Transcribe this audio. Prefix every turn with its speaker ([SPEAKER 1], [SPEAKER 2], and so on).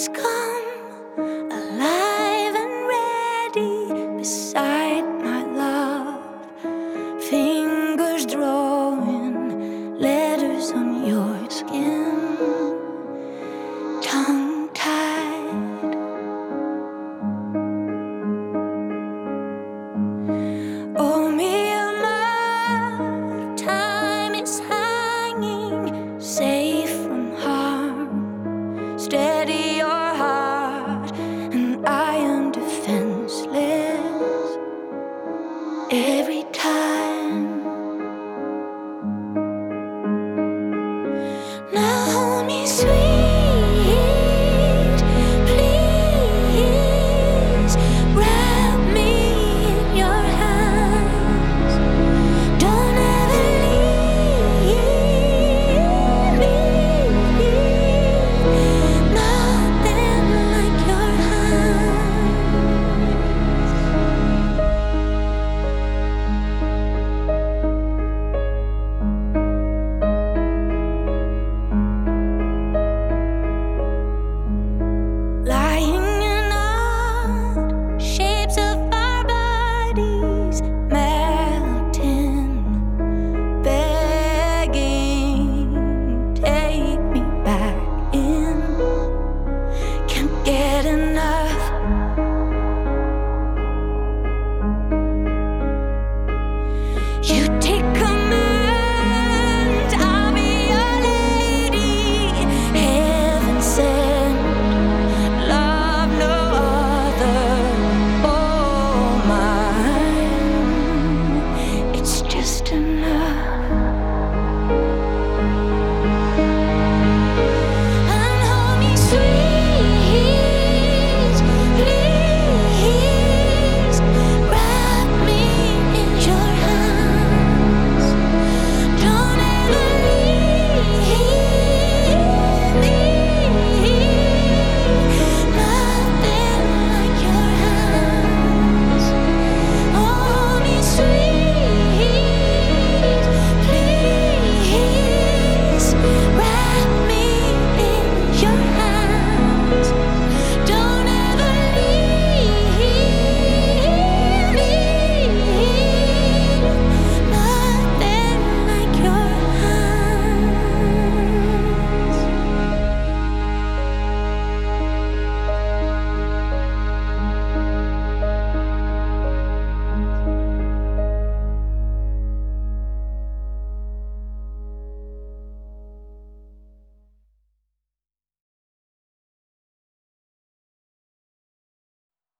[SPEAKER 1] has come. high.